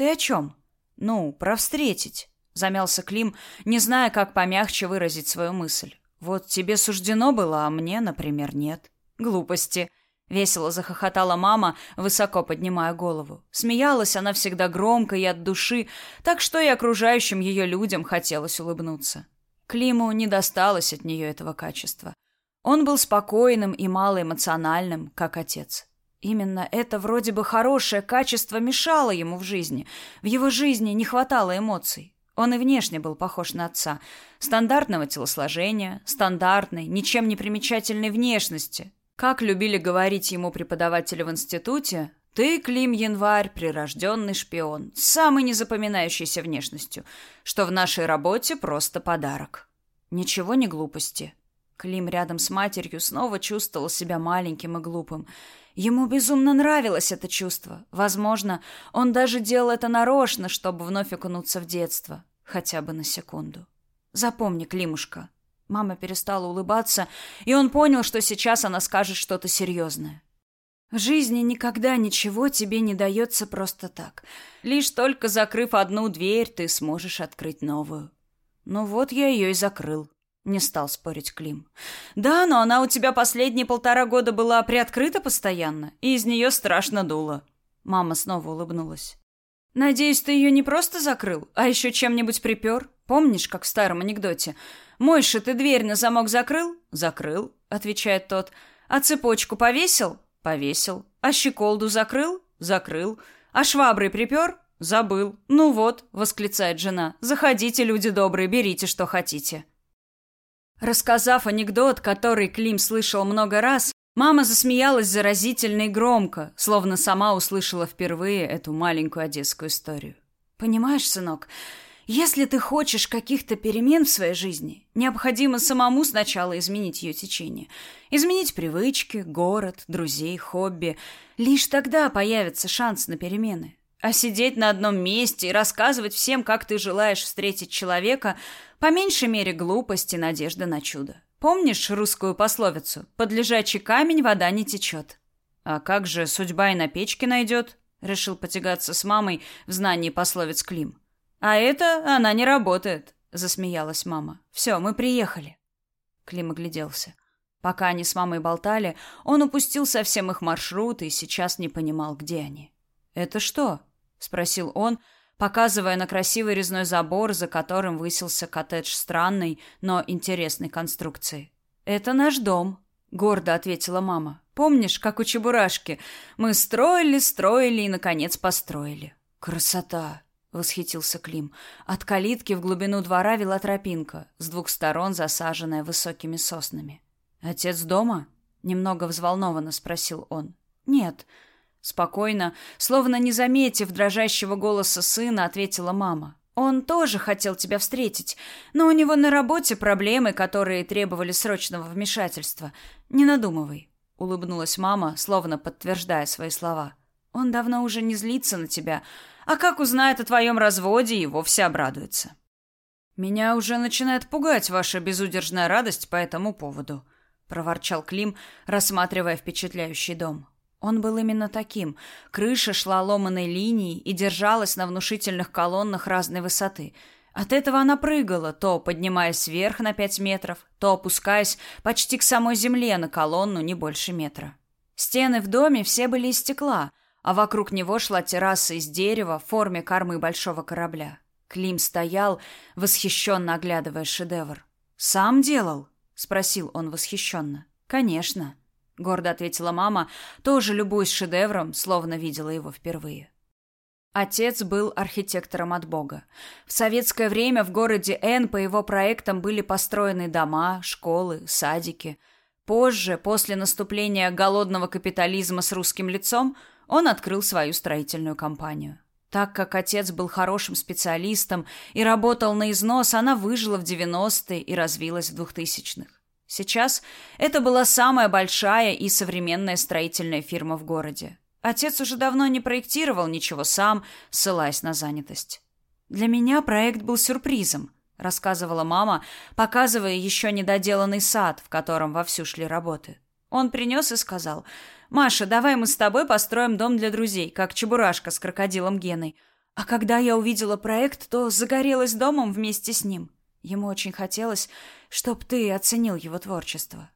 Ты о чем? Ну, про встретить. Замялся Клим, не зная, как помягче выразить свою мысль. Вот тебе суждено было, а мне, например, нет. Глупости. Весело захохотала мама, высоко поднимая голову. Смеялась она всегда громко и от души, так что и окружающим ее людям хотелось улыбнуться. Климу не досталось от нее этого качества. Он был спокойным и малоэмоциональным, как отец. Именно это вроде бы хорошее качество мешало ему в жизни. В его жизни не хватало эмоций. Он и внешне был похож на отца. Стандартного телосложения, стандартной, ничем не примечательной внешности. Как любили говорить ему преподаватели в институте, ты, Клим Январь, прирожденный шпион, с самой незапоминающейся внешностью, что в нашей работе просто подарок. Ничего не глупости. Клим рядом с матерью снова чувствовал себя маленьким и глупым. Ему безумно нравилось это чувство. Возможно, он даже делал это нарочно, чтобы вновь окунуться в детство, хотя бы на секунду. Запомни, Климушка. Мама перестала улыбаться, и он понял, что сейчас она скажет что-то серьезное. В жизни никогда ничего тебе не дается просто так. Лишь только закрыв одну дверь, ты сможешь открыть новую. Ну вот я ее и закрыл. Не стал спорить Клим. Да, но она у тебя последние полтора года была приоткрыта постоянно, и из нее страшно дуло. Мама снова улыбнулась. Надеюсь, ты ее не просто закрыл, а еще чем-нибудь припер? Помнишь, как в старом анекдоте? Мойша, ты дверь на замок закрыл? Закрыл, отвечает тот. А цепочку повесил? Повесил. А щеколду закрыл? Закрыл. А шваброй припер? Забыл. Ну вот, восклицает жена. Заходите, люди добрые, берите, что хотите. Рассказав анекдот, который Клим слышал много раз, мама засмеялась заразительно и громко, словно сама услышала впервые эту маленькую одесскую историю. Понимаешь, сынок, если ты хочешь каких-то перемен в своей жизни, необходимо самому сначала изменить ее течение. Изменить привычки, город, друзей, хобби. Лишь тогда появится шанс на перемены. А сидеть на одном месте и рассказывать всем, как ты желаешь встретить человека, по меньшей мере глупость и надежда на чудо. Помнишь русскую пословицу «Под лежачий камень вода не течет»? А как же судьба и на печке найдет? Решил потягаться с мамой в знании пословиц Клим. А это она не работает, засмеялась мама. Все, мы приехали. Клим огляделся. Пока они с мамой болтали, он упустил совсем их маршрут и сейчас не понимал, где они. Это что? Спросил он, показывая на красивый резной забор, за которым высился коттедж странной, но интересной конструкции. Это наш дом, гордо ответила мама. Помнишь, как у Чебурашки, мы строили, строили и наконец построили. Красота, восхитился Клим. От калитки в глубину двора вела тропинка, с двух сторон засаженная высокими соснами. Отец дома? немного взволнованно спросил он. Нет, Спокойно, словно не заметив дрожащего голоса сына, ответила мама. Он тоже хотел тебя встретить, но у него на работе проблемы, которые требовали срочного вмешательства. Не надумывай, улыбнулась мама, словно подтверждая свои слова. Он давно уже не злится на тебя, а как узнает о твоем разводе, и вовсе обрадуется. Меня уже начинает пугать ваша безудержная радость по этому поводу, проворчал Клим, рассматривая впечатляющий дом. Он был именно таким. Крыша шла ломаной линией и держалась на внушительных колоннах разной высоты. От этого она прыгала, то поднимаясь вверх на пять метров, то опускаясь почти к самой земле на колонну не больше метра. Стены в доме все были из стекла, а вокруг него шла терраса из дерева в форме кормы большого корабля. Клим стоял, восхищенно оглядывая шедевр. «Сам делал?» — спросил он восхищенно. «Конечно» гордо ответила мама, тоже любуясь шедевром, словно видела его впервые. Отец был архитектором от Бога. В советское время в городе Н по его проектам были построены дома, школы, садики. Позже, после наступления голодного капитализма с русским лицом, он открыл свою строительную компанию. Так как отец был хорошим специалистом и работал на износ, она выжила в 90-е и развилась в 2000-х. Сейчас это была самая большая и современная строительная фирма в городе. Отец уже давно не проектировал ничего сам, ссылаясь на занятость. Для меня проект был сюрпризом, рассказывала мама, показывая еще недоделанный сад, в котором вовсю шли работы. Он принес и сказал: "Маша, давай мы с тобой построим дом для друзей, как Чебурашка с крокодилом Геной. А когда я увидела проект, то загорелась домом вместе с ним. Ему очень хотелось, чтоб ты оценил его творчество.